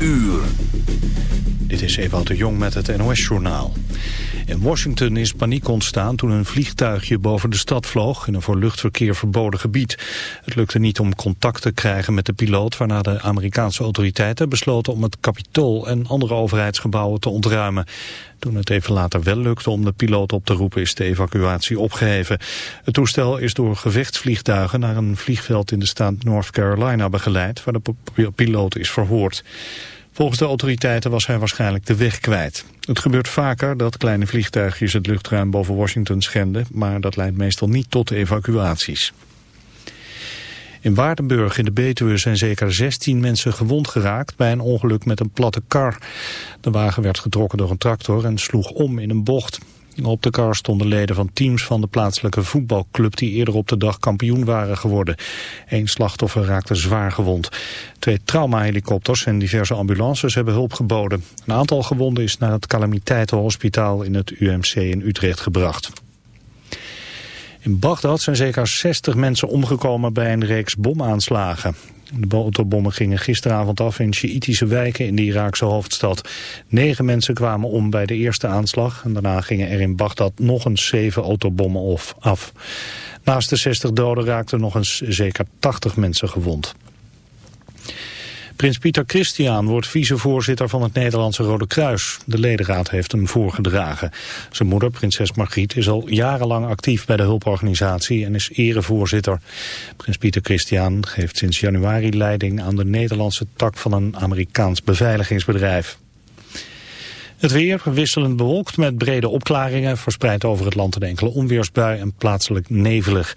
uur. Dit is Ewout de Jong met het NOS-journaal. In Washington is paniek ontstaan toen een vliegtuigje boven de stad vloog... in een voor luchtverkeer verboden gebied. Het lukte niet om contact te krijgen met de piloot... waarna de Amerikaanse autoriteiten besloten om het Capitool... en andere overheidsgebouwen te ontruimen. Toen het even later wel lukte om de piloot op te roepen... is de evacuatie opgeheven. Het toestel is door gevechtsvliegtuigen... naar een vliegveld in de staat North Carolina begeleid... waar de piloot is verhoord. Volgens de autoriteiten was hij waarschijnlijk de weg kwijt. Het gebeurt vaker dat kleine vliegtuigjes het luchtruim boven Washington schenden, maar dat leidt meestal niet tot evacuaties. In Waardenburg in de Betuwe zijn zeker 16 mensen gewond geraakt bij een ongeluk met een platte kar. De wagen werd getrokken door een tractor en sloeg om in een bocht. Op de kar stonden leden van teams van de plaatselijke voetbalclub die eerder op de dag kampioen waren geworden. Eén slachtoffer raakte zwaar gewond. Twee traumahelikopters en diverse ambulances hebben hulp geboden. Een aantal gewonden is naar het calamiteitenhospitaal in het UMC in Utrecht gebracht. In Bagdad zijn zeker 60 mensen omgekomen bij een reeks bomaanslagen. De autobommen gingen gisteravond af in Sjiitische wijken in de Iraakse hoofdstad. Negen mensen kwamen om bij de eerste aanslag en daarna gingen er in Bagdad nog eens zeven autobommen af. Naast de 60 doden raakten nog eens zeker 80 mensen gewond. Prins Pieter Christian wordt vicevoorzitter van het Nederlandse Rode Kruis. De ledenraad heeft hem voorgedragen. Zijn moeder, prinses Margriet, is al jarenlang actief bij de hulporganisatie en is erevoorzitter. Prins Pieter Christian geeft sinds januari leiding aan de Nederlandse tak van een Amerikaans beveiligingsbedrijf. Het weer wisselend bewolkt met brede opklaringen, verspreid over het land een enkele onweersbui en plaatselijk nevelig.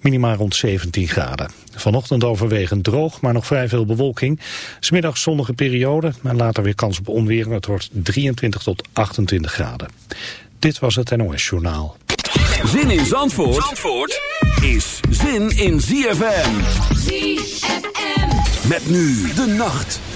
Minima rond 17 graden. Vanochtend overwegend droog, maar nog vrij veel bewolking. Smiddag zonnige periode, maar later weer kans op onweer. Het wordt 23 tot 28 graden. Dit was het NOS Journaal. Zin in Zandvoort, Zandvoort is zin in ZFM. ZFM. Met nu de nacht.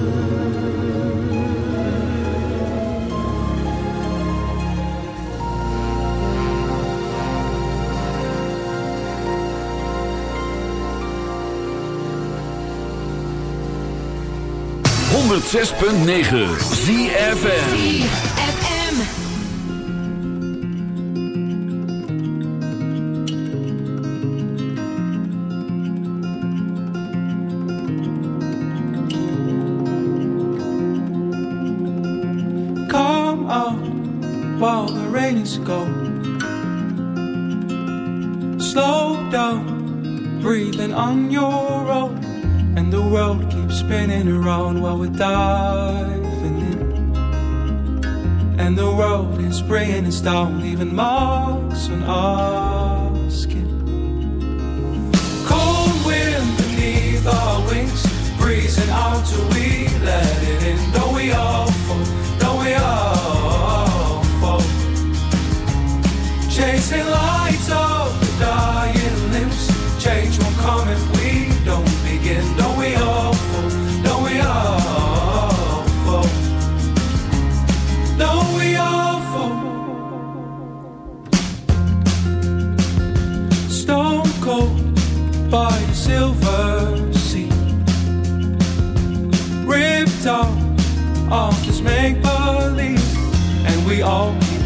106.9 ZFN diving in. And the world is bringing us down, leaving marks on our skin. Cold wind beneath our wings, breezing out till we let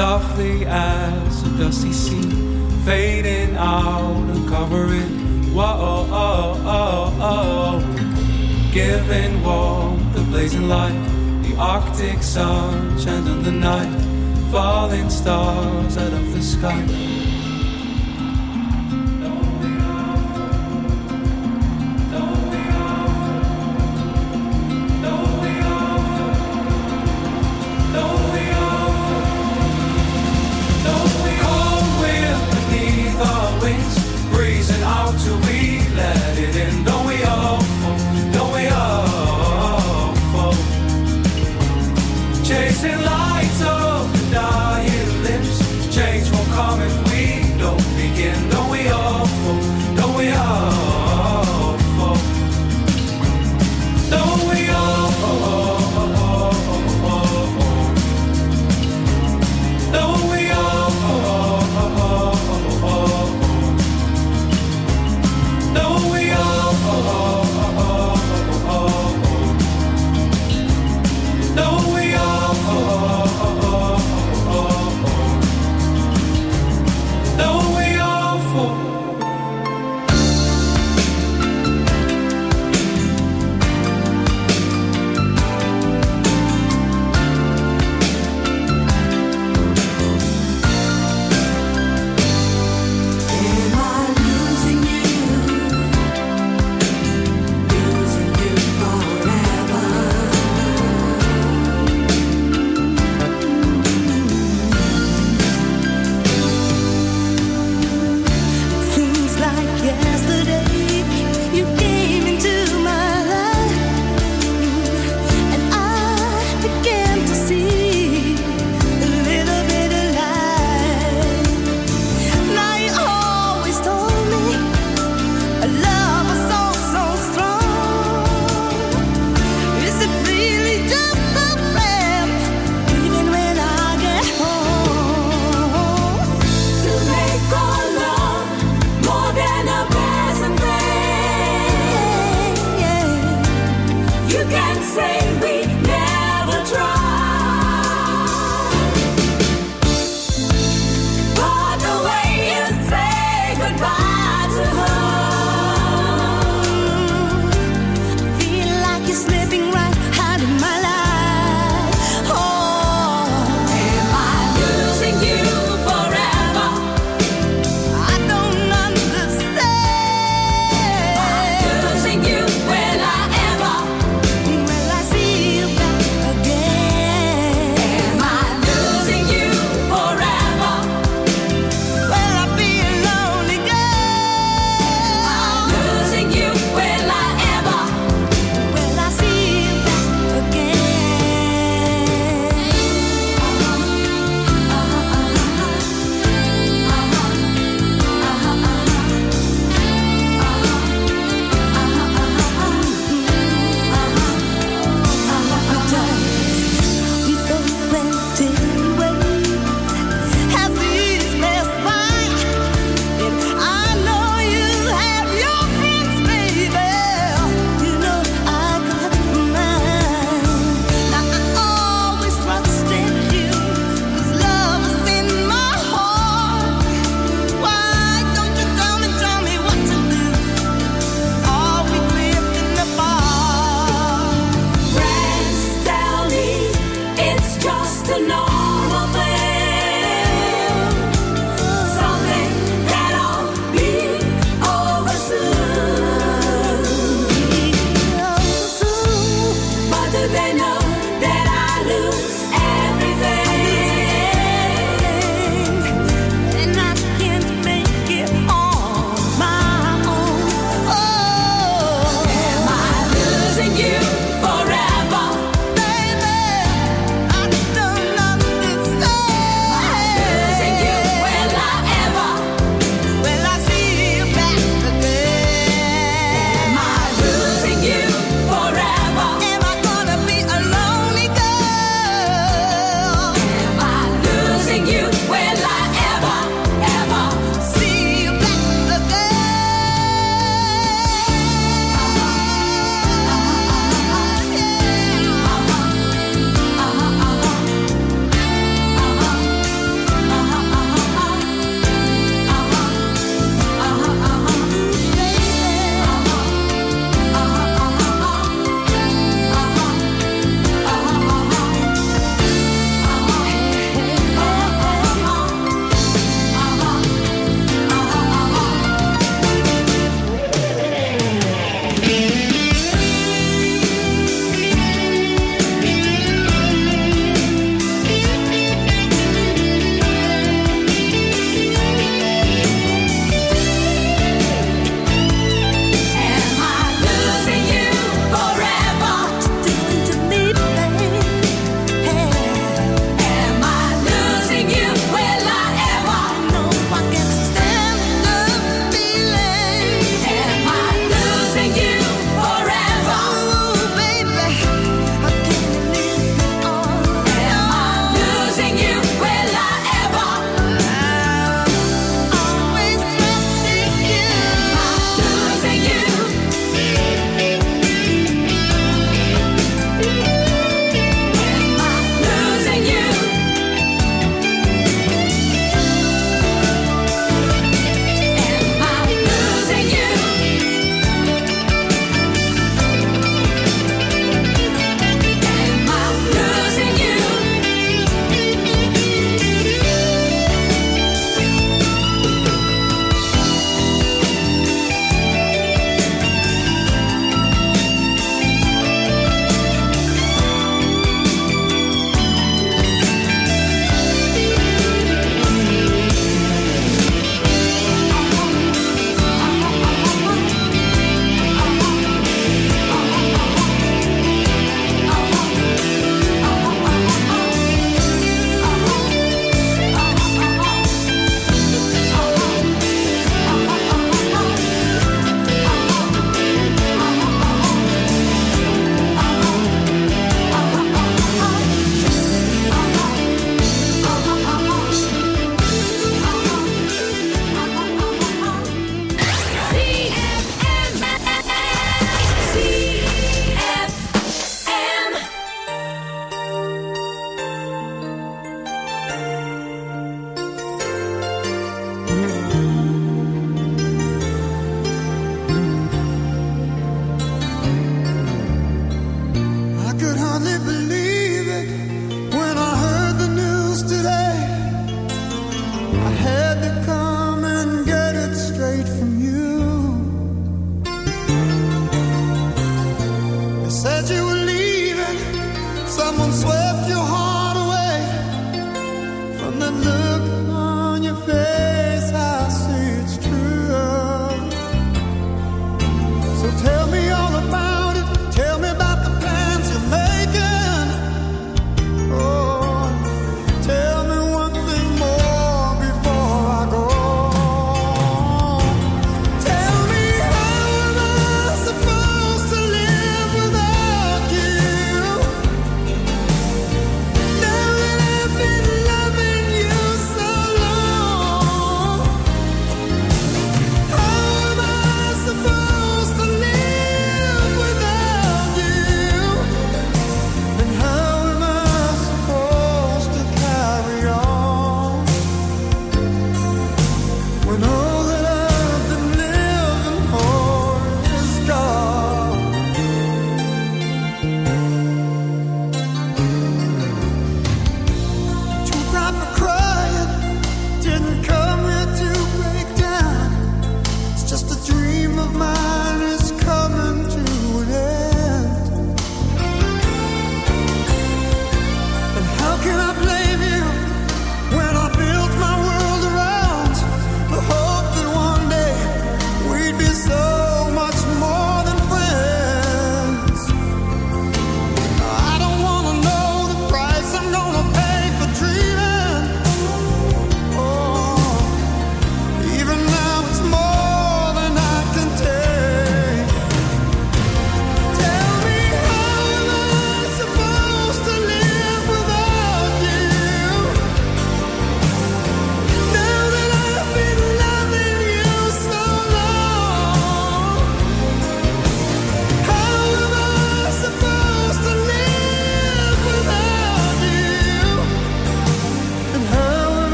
Softly as a dusty sea, fading out and covering. Whoa, oh, oh, oh, giving warmth, the blazing light, the Arctic sun on the night, falling stars out of the sky.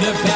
the back.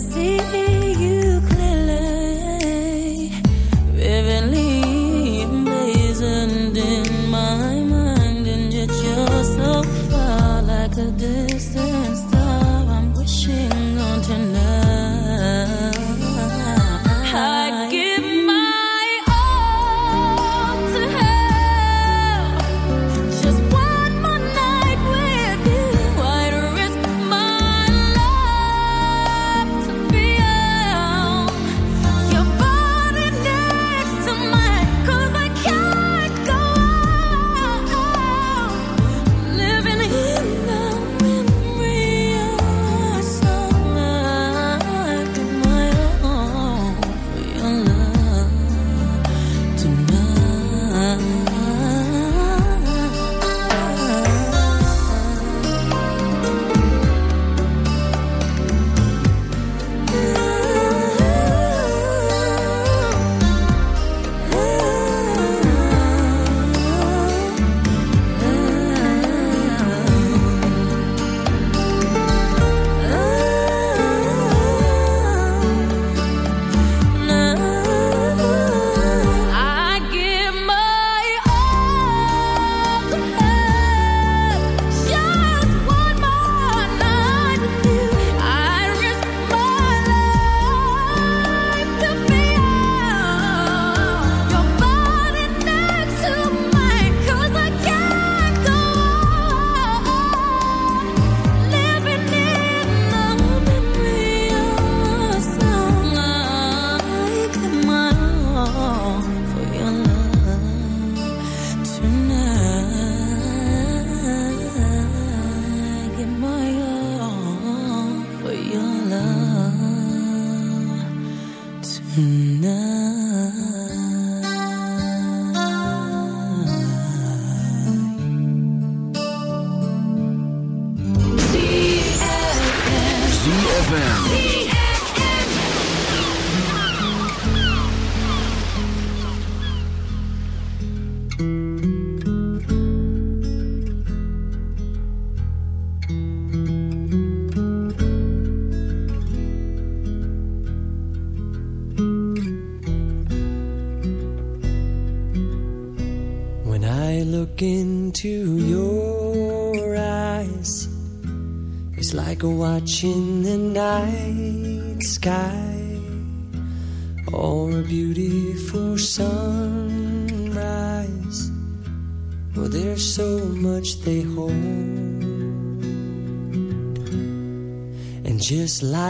see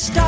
Even